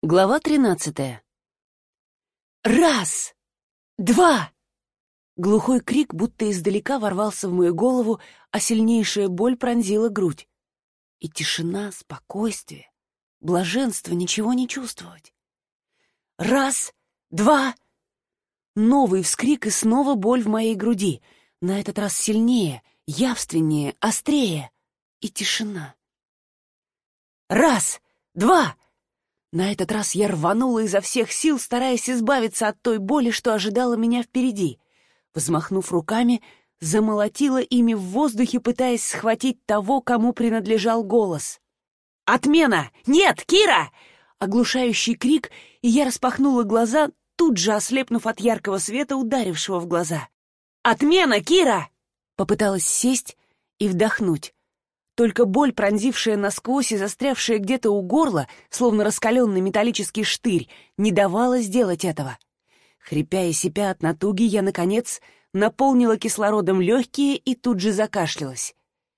Глава тринадцатая. «Раз! Два!» Глухой крик будто издалека ворвался в мою голову, а сильнейшая боль пронзила грудь. И тишина, спокойствие, блаженство ничего не чувствовать. «Раз! Два!» Новый вскрик и снова боль в моей груди, на этот раз сильнее, явственнее, острее. И тишина. «Раз! Два!» На этот раз я рванула изо всех сил, стараясь избавиться от той боли, что ожидала меня впереди. Взмахнув руками, замолотила ими в воздухе, пытаясь схватить того, кому принадлежал голос. «Отмена! Нет, Кира!» Оглушающий крик, и я распахнула глаза, тут же ослепнув от яркого света, ударившего в глаза. «Отмена, Кира!» Попыталась сесть и вдохнуть. Только боль, пронзившая насквозь и застрявшая где-то у горла, словно раскаленный металлический штырь, не давала сделать этого. Хрипя и сипя от натуги, я, наконец, наполнила кислородом легкие и тут же закашлялась.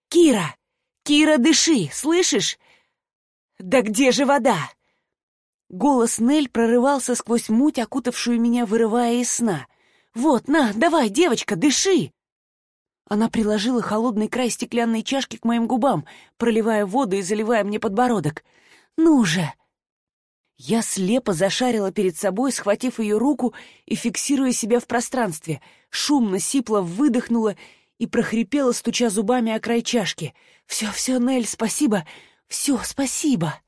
«Кира! Кира, дыши! Слышишь? Да где же вода?» Голос Нель прорывался сквозь муть, окутавшую меня, вырывая из сна. «Вот, на, давай, девочка, дыши!» Она приложила холодный край стеклянной чашки к моим губам, проливая воду и заливая мне подбородок. «Ну же!» Я слепо зашарила перед собой, схватив ее руку и фиксируя себя в пространстве, шумно, сипло выдохнула и прохрипела, стуча зубами о край чашки. «Все, все, Нель, спасибо! Все, спасибо!»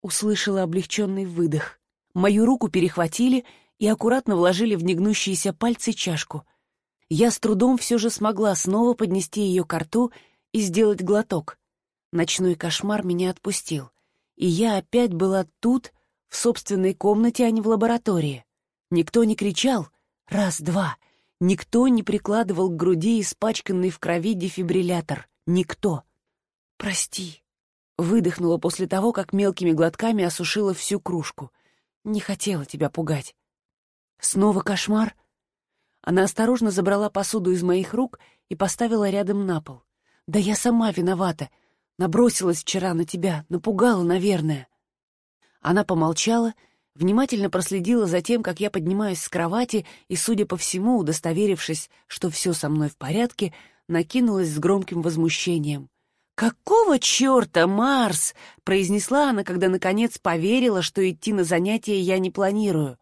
Услышала облегченный выдох. Мою руку перехватили и аккуратно вложили в негнущиеся пальцы чашку — я с трудом все же смогла снова поднести ее к рту и сделать глоток. Ночной кошмар меня отпустил, и я опять была тут, в собственной комнате, а не в лаборатории. Никто не кричал «раз-два», никто не прикладывал к груди испачканный в крови дефибриллятор. Никто. «Прости», — выдохнула после того, как мелкими глотками осушила всю кружку. «Не хотела тебя пугать». «Снова кошмар?» Она осторожно забрала посуду из моих рук и поставила рядом на пол. «Да я сама виновата. Набросилась вчера на тебя, напугала, наверное». Она помолчала, внимательно проследила за тем, как я поднимаюсь с кровати и, судя по всему, удостоверившись, что все со мной в порядке, накинулась с громким возмущением. «Какого черта, Марс?» — произнесла она, когда наконец поверила, что идти на занятия я не планирую.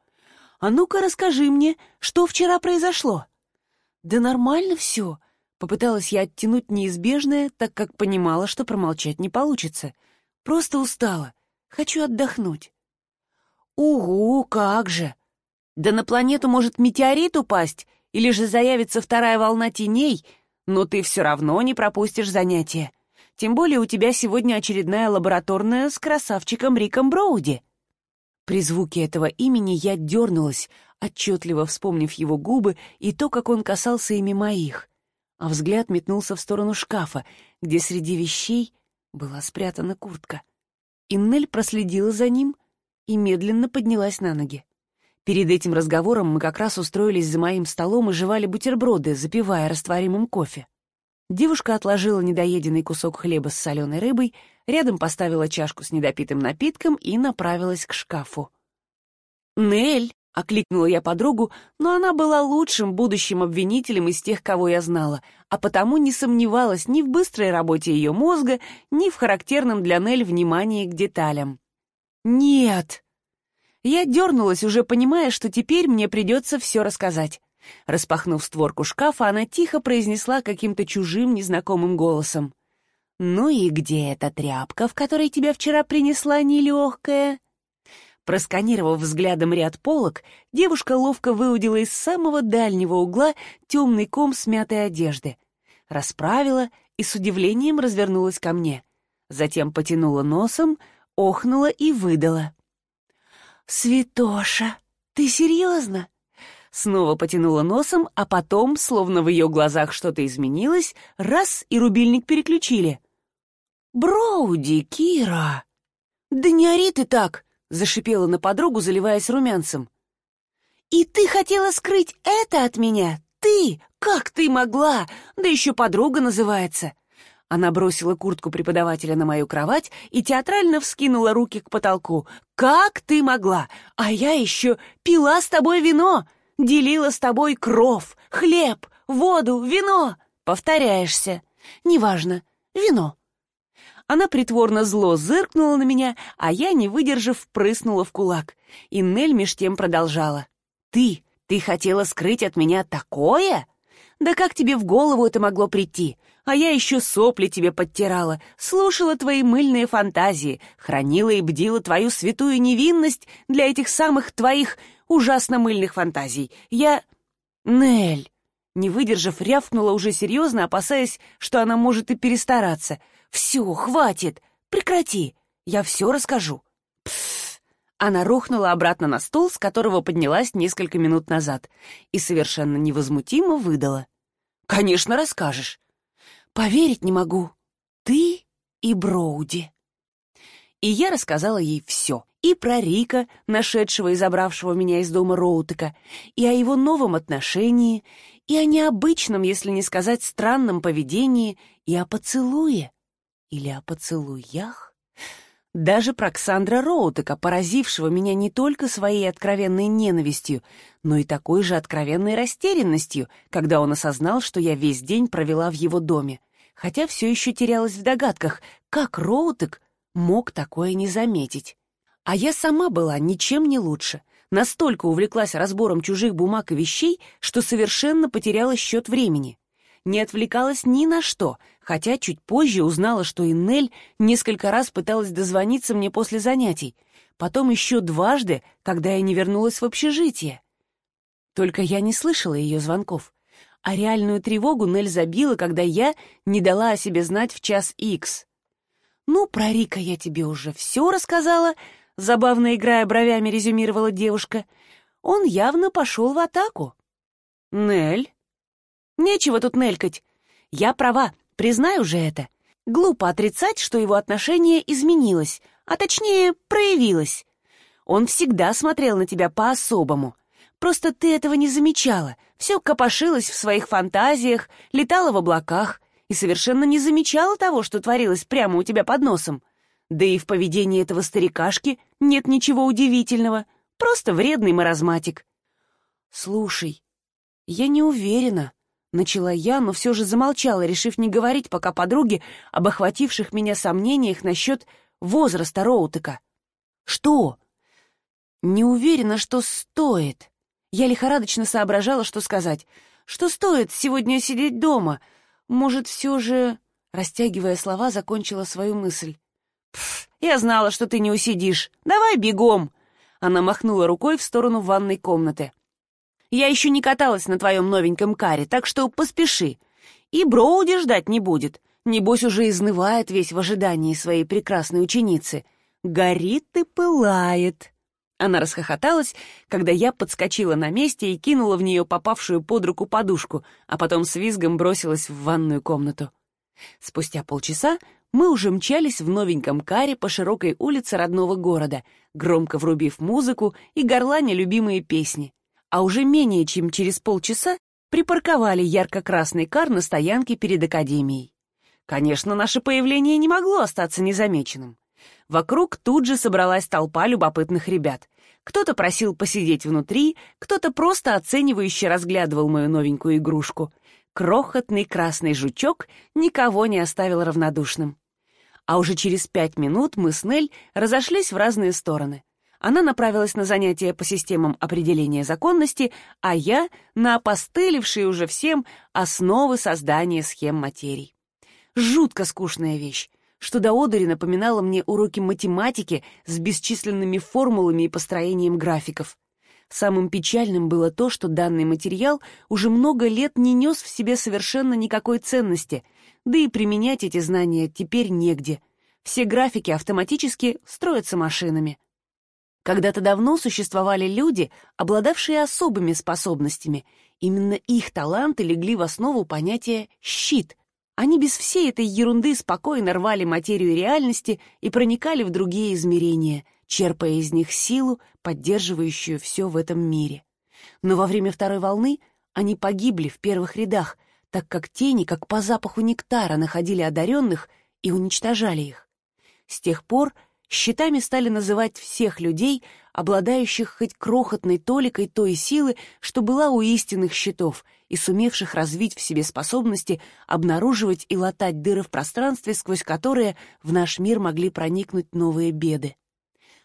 «А ну-ка расскажи мне, что вчера произошло?» «Да нормально все», — попыталась я оттянуть неизбежное, так как понимала, что промолчать не получится. «Просто устала. Хочу отдохнуть». «Угу, как же! Да на планету может метеорит упасть, или же заявится вторая волна теней, но ты все равно не пропустишь занятия. Тем более у тебя сегодня очередная лабораторная с красавчиком Риком Броуди». При звуке этого имени я дернулась, отчетливо вспомнив его губы и то, как он касался ими моих, а взгляд метнулся в сторону шкафа, где среди вещей была спрятана куртка. Иннель проследила за ним и медленно поднялась на ноги. Перед этим разговором мы как раз устроились за моим столом и жевали бутерброды, запивая растворимым кофе. Девушка отложила недоеденный кусок хлеба с соленой рыбой, рядом поставила чашку с недопитым напитком и направилась к шкафу. «Нель!» — окликнула я подругу, но она была лучшим будущим обвинителем из тех, кого я знала, а потому не сомневалась ни в быстрой работе ее мозга, ни в характерном для Нель внимании к деталям. «Нет!» Я дернулась, уже понимая, что теперь мне придется все рассказать. Распахнув створку шкафа, она тихо произнесла каким-то чужим незнакомым голосом. «Ну и где эта тряпка, в которой тебя вчера принесла нелегкая?» Просканировав взглядом ряд полок, девушка ловко выудила из самого дальнего угла темный ком смятой одежды. Расправила и с удивлением развернулась ко мне. Затем потянула носом, охнула и выдала. «Святоша, ты серьезно?» снова потянула носом, а потом, словно в ее глазах что-то изменилось, раз и рубильник переключили. «Броуди, Кира!» «Да не ори ты так!» — зашипела на подругу, заливаясь румянцем. «И ты хотела скрыть это от меня? Ты? Как ты могла? Да еще подруга называется!» Она бросила куртку преподавателя на мою кровать и театрально вскинула руки к потолку. «Как ты могла? А я еще пила с тобой вино, делила с тобой кров, хлеб, воду, вино. Повторяешься. Неважно. Вино». Она притворно зло зыркнула на меня, а я, не выдержав, прыснула в кулак. И Нель меж тем продолжала. «Ты, ты хотела скрыть от меня такое? Да как тебе в голову это могло прийти? А я еще сопли тебе подтирала, слушала твои мыльные фантазии, хранила и бдила твою святую невинность для этих самых твоих ужасно мыльных фантазий. Я... Нель!» Не выдержав, рявкнула уже серьезно, опасаясь, что она может и перестараться — «Все, хватит! Прекрати! Я все расскажу!» Пф! Она рухнула обратно на стул, с которого поднялась несколько минут назад, и совершенно невозмутимо выдала. «Конечно, расскажешь!» «Поверить не могу! Ты и Броуди!» И я рассказала ей все. И про Рика, нашедшего и забравшего меня из дома Роутека, и о его новом отношении, и о необычном, если не сказать странном поведении, и о поцелуе. Или о поцелуях? Даже про Ксандра Роутека, поразившего меня не только своей откровенной ненавистью, но и такой же откровенной растерянностью, когда он осознал, что я весь день провела в его доме, хотя все еще терялась в догадках, как Роутек мог такое не заметить. А я сама была ничем не лучше. Настолько увлеклась разбором чужих бумаг и вещей, что совершенно потеряла счет времени не отвлекалась ни на что, хотя чуть позже узнала, что Иннель несколько раз пыталась дозвониться мне после занятий, потом еще дважды, когда я не вернулась в общежитие. Только я не слышала ее звонков, а реальную тревогу Нель забила, когда я не дала о себе знать в час икс. «Ну, про Рика я тебе уже все рассказала», — забавно играя бровями резюмировала девушка. «Он явно пошел в атаку». «Нель?» Нечего тут нелькать. Я права, признаю же это. Глупо отрицать, что его отношение изменилось, а точнее проявилось. Он всегда смотрел на тебя по-особому. Просто ты этого не замечала, все копошилось в своих фантазиях, летала в облаках и совершенно не замечала того, что творилось прямо у тебя под носом. Да и в поведении этого старикашки нет ничего удивительного, просто вредный маразматик. Слушай, я не уверена, Начала я, но все же замолчала, решив не говорить пока подруге об охвативших меня сомнениях насчет возраста Роутека. «Что?» «Не уверена, что стоит». Я лихорадочно соображала, что сказать. «Что стоит сегодня сидеть дома? Может, все же...» Растягивая слова, закончила свою мысль. «Пф, я знала, что ты не усидишь. Давай бегом!» Она махнула рукой в сторону ванной комнаты. Я еще не каталась на твоем новеньком каре, так что поспеши. И Броуди ждать не будет. Небось, уже изнывает весь в ожидании своей прекрасной ученицы. Горит и пылает. Она расхохоталась, когда я подскочила на месте и кинула в нее попавшую под руку подушку, а потом с визгом бросилась в ванную комнату. Спустя полчаса мы уже мчались в новеньком каре по широкой улице родного города, громко врубив музыку и горланя любимые песни а уже менее чем через полчаса припарковали ярко-красный кар на стоянке перед академией. Конечно, наше появление не могло остаться незамеченным. Вокруг тут же собралась толпа любопытных ребят. Кто-то просил посидеть внутри, кто-то просто оценивающе разглядывал мою новенькую игрушку. Крохотный красный жучок никого не оставил равнодушным. А уже через пять минут мы с Нель разошлись в разные стороны. Она направилась на занятия по системам определения законности, а я — на опостылевшие уже всем основы создания схем материй. Жутко скучная вещь, что до одури напоминала мне уроки математики с бесчисленными формулами и построением графиков. Самым печальным было то, что данный материал уже много лет не нес в себе совершенно никакой ценности, да и применять эти знания теперь негде. Все графики автоматически строятся машинами. Когда-то давно существовали люди, обладавшие особыми способностями. Именно их таланты легли в основу понятия «щит». Они без всей этой ерунды спокойно рвали материю реальности и проникали в другие измерения, черпая из них силу, поддерживающую все в этом мире. Но во время второй волны они погибли в первых рядах, так как тени, как по запаху нектара, находили одаренных и уничтожали их. С тех пор щитами стали называть всех людей, обладающих хоть крохотной толикой той силы, что была у истинных щитов, и сумевших развить в себе способности обнаруживать и латать дыры в пространстве, сквозь которые в наш мир могли проникнуть новые беды.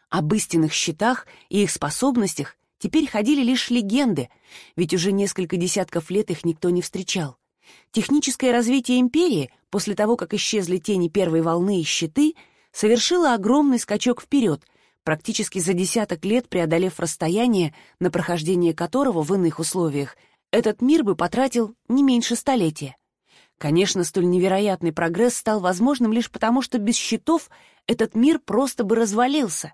Об истинных щитах и их способностях теперь ходили лишь легенды, ведь уже несколько десятков лет их никто не встречал. Техническое развитие империи, после того, как исчезли тени первой волны и щиты, совершило огромный скачок вперед, практически за десяток лет преодолев расстояние, на прохождение которого в иных условиях этот мир бы потратил не меньше столетия. Конечно, столь невероятный прогресс стал возможным лишь потому, что без щитов этот мир просто бы развалился.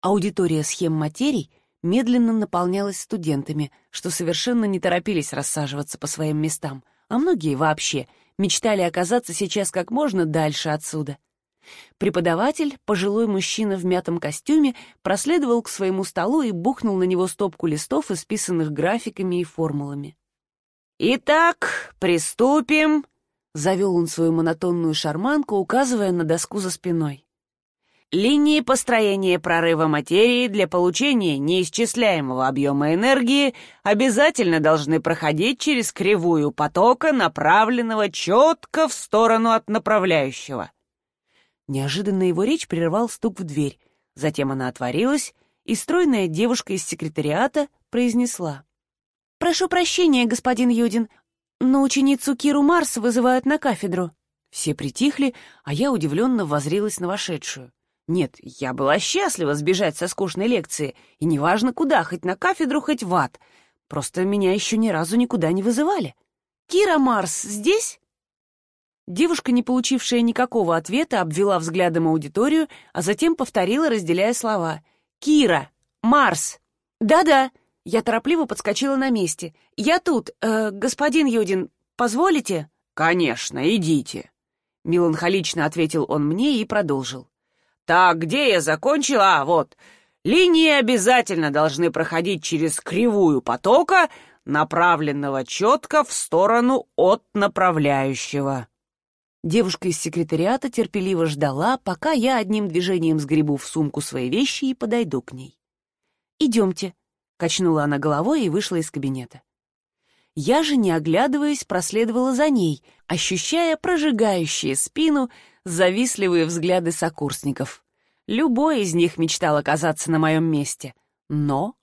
Аудитория схем материй медленно наполнялась студентами, что совершенно не торопились рассаживаться по своим местам, а многие вообще мечтали оказаться сейчас как можно дальше отсюда. Преподаватель, пожилой мужчина в мятом костюме, проследовал к своему столу и бухнул на него стопку листов, исписанных графиками и формулами. «Итак, приступим», — завел он свою монотонную шарманку, указывая на доску за спиной. Линии построения прорыва материи для получения неисчисляемого объема энергии обязательно должны проходить через кривую потока, направленного четко в сторону от направляющего. Неожиданно его речь прервал стук в дверь. Затем она отворилась, и стройная девушка из секретариата произнесла. «Прошу прощения, господин Юдин, но ученицу Киру Марс вызывают на кафедру». Все притихли, а я удивленно возрилась на вошедшую. Нет, я была счастлива сбежать со скучной лекции, и неважно куда, хоть на кафедру, хоть в ад. Просто меня еще ни разу никуда не вызывали. «Кира Марс здесь?» Девушка, не получившая никакого ответа, обвела взглядом аудиторию, а затем повторила, разделяя слова. «Кира! Марс!» «Да-да!» Я торопливо подскочила на месте. «Я тут. Э, господин Юдин, позволите?» «Конечно, идите!» Меланхолично ответил он мне и продолжил. «Так, где я закончил? А, вот. Линии обязательно должны проходить через кривую потока, направленного четко в сторону от направляющего». Девушка из секретариата терпеливо ждала, пока я одним движением сгребу в сумку свои вещи и подойду к ней. «Идемте», — качнула она головой и вышла из кабинета. Я же, не оглядываясь, проследовала за ней, ощущая прожигающие спину завистливые взгляды сокурсников. Любой из них мечтал оказаться на моем месте, но